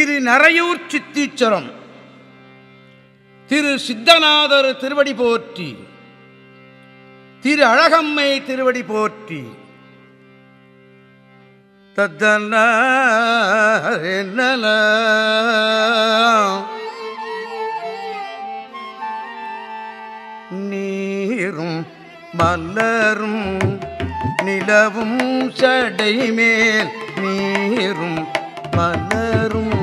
திரு நரையூர் சித்தீச்சரம். திரு சித்தநாதர் திருவடி போற்றி. திரு அழகம்மை திருவடி போற்றி. தத்தன நீரும் மலரும் நிலவும் சடைமேல் நீரும் மலரும்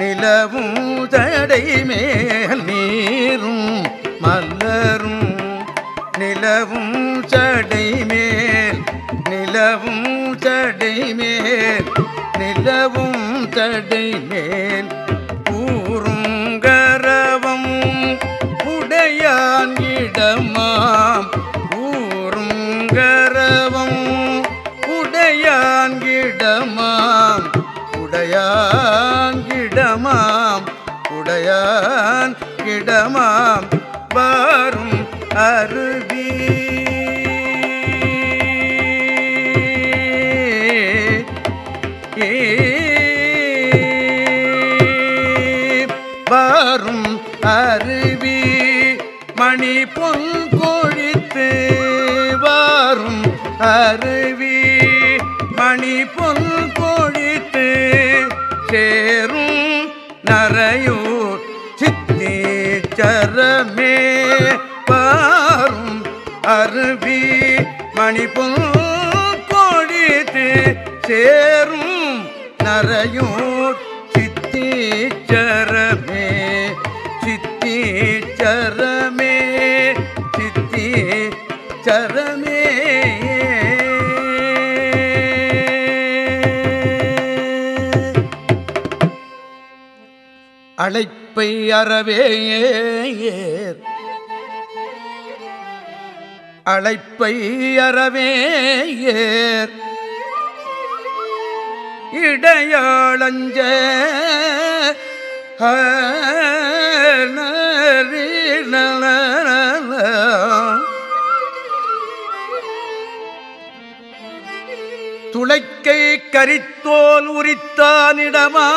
நிலவும் சடை மேல் நீரும் மலரும். நிலவும் சடை மேல் நிலவும் சடை மேல் நிலவும் சடை மேல். ஊரும் கரவம் உடையான் இடமா இடமாம் வரும் அருவி. வரும் அருவி. மணி பொன் கொழித்து வரும் அருவி. மணி பொன் கொழித்து சேர் சித்தீச்சரமே பாரும் அருவி மணி பொன் சேரும் நரையூர் சித்தீச்ச அழைப்பை அறவேயேர் அழைப்பை அறவேயேர் இடையாளஞ்ச துளைக்கை கரித்தோல் உரித்தானிடமா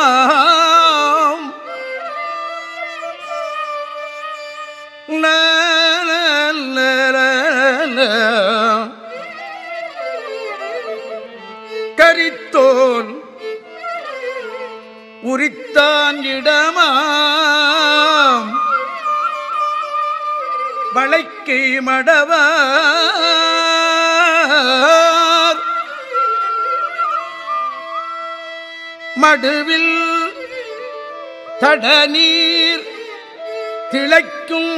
கரித்தோன் உரித்தான் இடமாம். வளைக்கை மடவார். மடுவில் தடநீர் திளைக்கும்.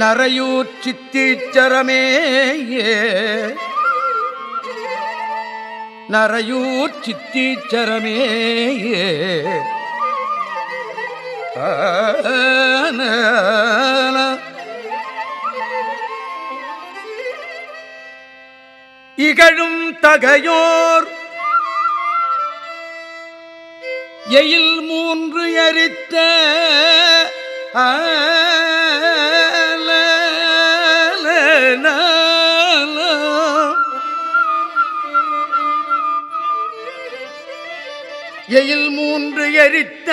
நரையூர் சித்தீச்சரமே நரையூர் சித்தீச்சரமே திகழும் தகையோர். எயில் மூன்று எரித்த எயில் மூன்று எரித்த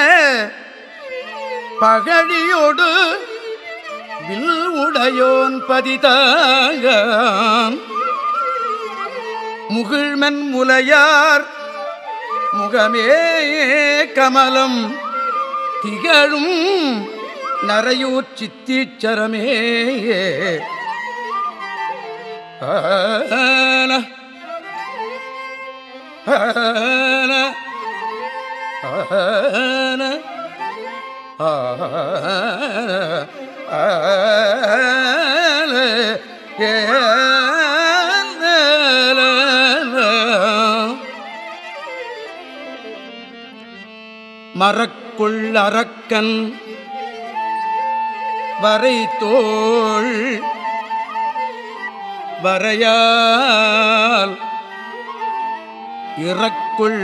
பகழியோடு வில் உடையோன் பதிதாகான் முகிழ்மன் முலையார் முகமே கமலம் திகழும் நரையூர் சித்தீச்சரமே ஆ ஏ மறக்குள் ஆன அரக்கன் வரை தோள் வரையால் இறக்குள்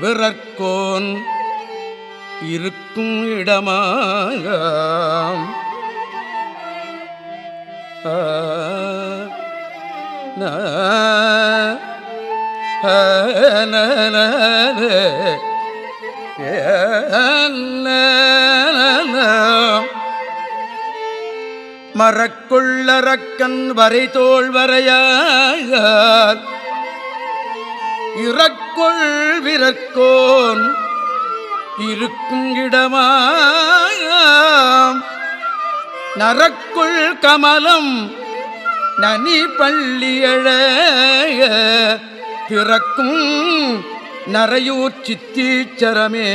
விறற்கோன் இருக்கும் இடமாம் ஆ மறக்குள்ளறக்கன் வரை தோல் வரையால் இறக்குள் விரற்கோன் இருக்கும் இடமாம் நரக்குள் கமலம் நனி பள்ளியழ பிறக்கும் நரையூர் சித்தீச்சரமே.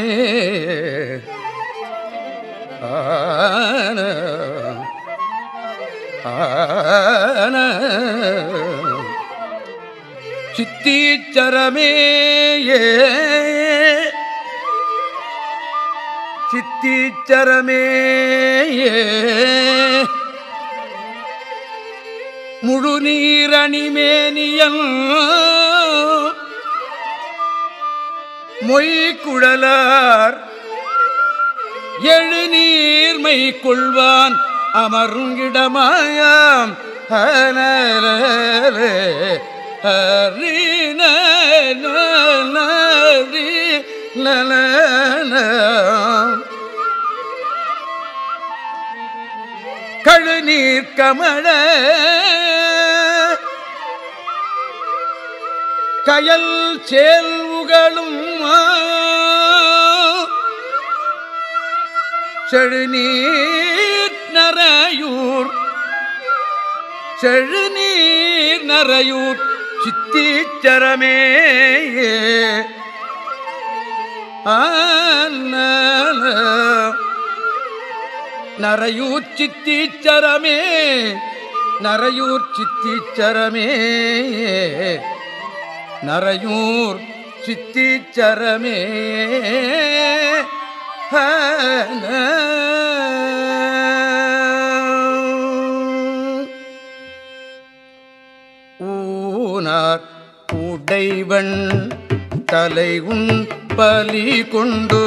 ஆன சித்தீச்சரமே சித்தீச்சரமே முழு நீரணிமேனியன் மொய்குழலார். எழுநீர்மை கொள்வான் அமருங்கிடமாயாம். ஹனலே கழுநீர் கமழ கயல் சேல்வுகளும் செழுநீர் நரையூர் செழுநீர் நரையூர் சித்தீச்சரமே நரையூர் சித்தீச்சரமே நரையூர் சித்தீச்சரமே நரையூர் சித்திச்சரமே. ஊனார் உடைவன் தலை உன் பலி கொண்டு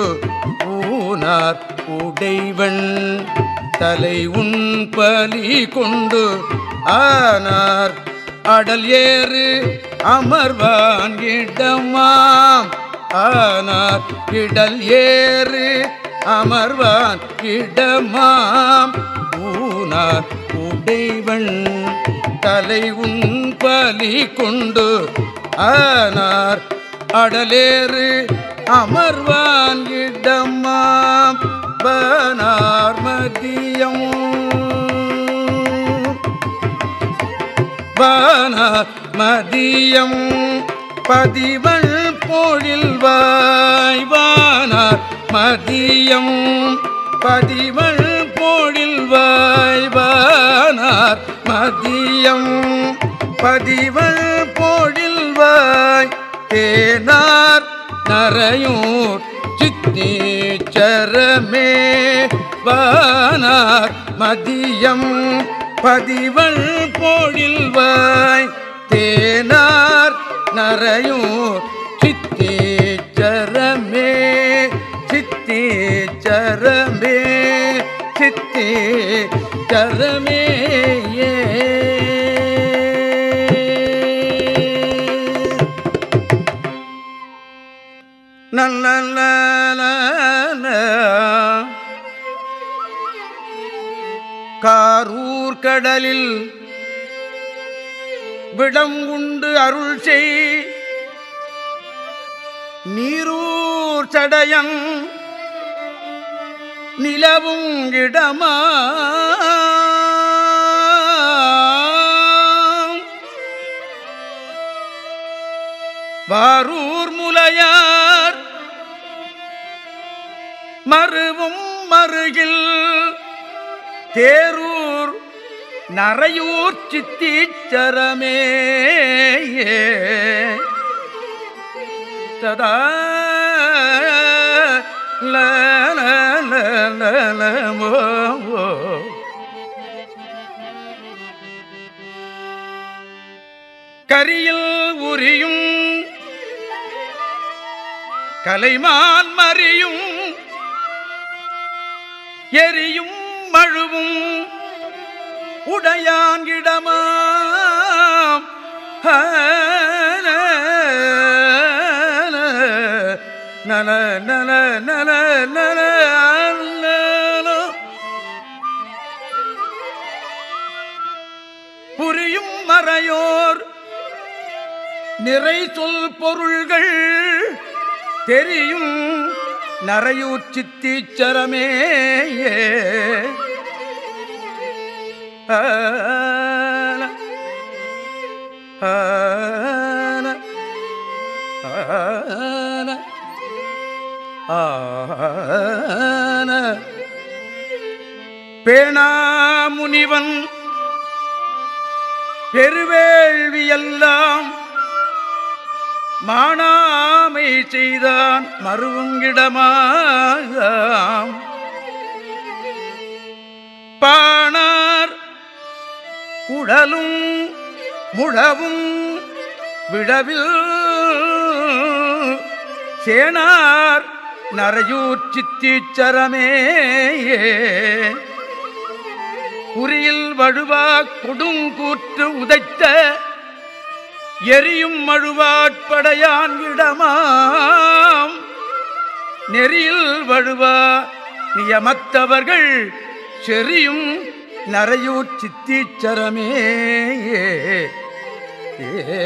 ஊனார் உடைவன் தலை உன் பலி கொண்டு ஆனார் அடல் ஏறு அமர்வான் இடமாம். ஆனார் இடல் ஏறு அமர்வான் இடமாம். ஊனார் உடைவன் தலை உன் பலி கொண்டு. ஆனார் அடலேறு அமர்வான் இடமாம். பனார் மதியம் வானார் மதியம் பதிவள் பொழில் வாய்வானார் மதியம் பதிவள் பொழில் வாய்வானார் மதியம் பதிவள் பொழில் வாய் தேனார் நரையூர் சித்தீச்சரமே. வானார் மதியம் பதிவள் பொழில்வாய் தேனார் நரையூர் சித்தீச்சரமே சித்தீச்சரமே சித்தீச்சரமே நல்ல காரூர் கடலில் விடம் உண்டு அருள் செய் நீரூர் சடையன் நிலவும் இடமா? வாரூர் முலையார் மறுவும் மருகில் தேரு நரையூர் சித்தீச்சரமே ததா கரியில் உரியும் கலைமான் மறியும் எரியும் மழுவும் உடையாங்கிடமாம் நல நல நல நல நல. புரியும் மறையோர் நிறை சொல் பொருள்கள் தெரியும் நரையூற்றி சித்தீச்சரமே ஆன பேணாமுனிவன் பெருவேள்வியெல்லாம் மானாமை செய்தான் மருவங்கிடமாம் பாணா குழலும் முழவும் விடவில் சேனார் நரையூர் சித்தீச்சரமே குறியில் வழுவா கொடுங்கூற்று உதைத்த எரியும் மழுவாட்படையான் இடமாம். நெறியில் வழுவா நியமத்தவர்கள் செறியும் நரையூர் சித்தீச்சரமே. ஏ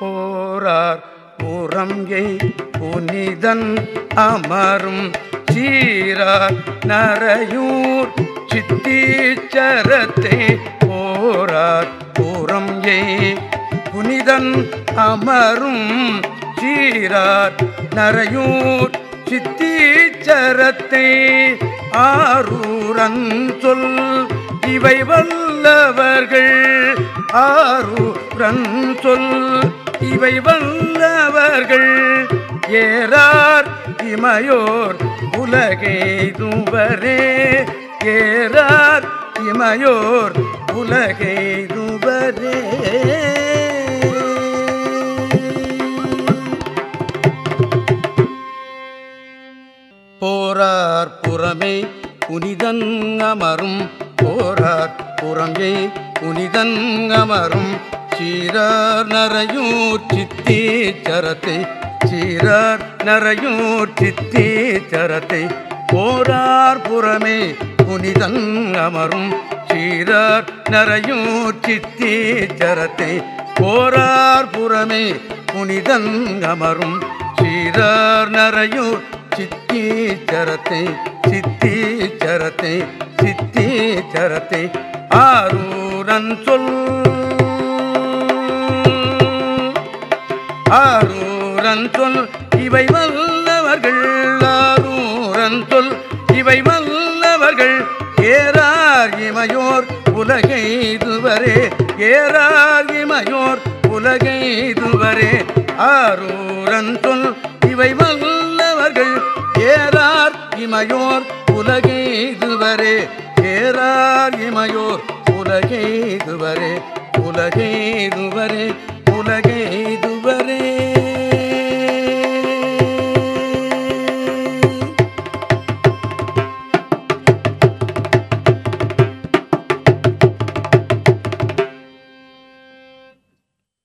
போரார் புறங்கே புனிதன் அமரும் சீரார் நரையூர் சித்தீச்சரத்தை போரார் புறம் புனிதன் அமரும் சீரார் நரையூர் சித்தீச்சரத்தை ஆரூரன் சொல். இவை வல்லவர்கள் ஆரூரன் சொல். இவை வல்லவர்கள் ஏறார் இமையோர் உலகெய்துவரே ஏறார் இமையோர் உலகெய்துவரே போரார் புறமே புனிதன் அமரும். போரார் புறமே புனிதன் அமரும். சீரார் நரையூர் சித்தே சரத்தை. சீரார் நரையூர் சித்தே சரத்தை. போரார் புறமே புனிதன் அமரும். சீரார் நரையூர் சித்தே சரத்தை. போரார் புறமே புனிதன் அமரும். சீரார் நரையூர் சித்தி சரத்தை சித்தி சரத்தை சித்தி சரத்தை ஆரூரன் சொல். ஆரூரன் சொல் இவை வல்லவர்கள். ஆரூரன் சொல் இவை வல்லவர்கள். ஏறார் இமையோர் உலகைதுவரே ஏறார் இமையோர் உலகைதுவரே ஆரூரன் சொல் இவை வல்ல இமையோர் உலகெய்துவரே ஏறார் இமையோர் உலகெய்துவரே உலகெய்துவரே உலகெய்துவரே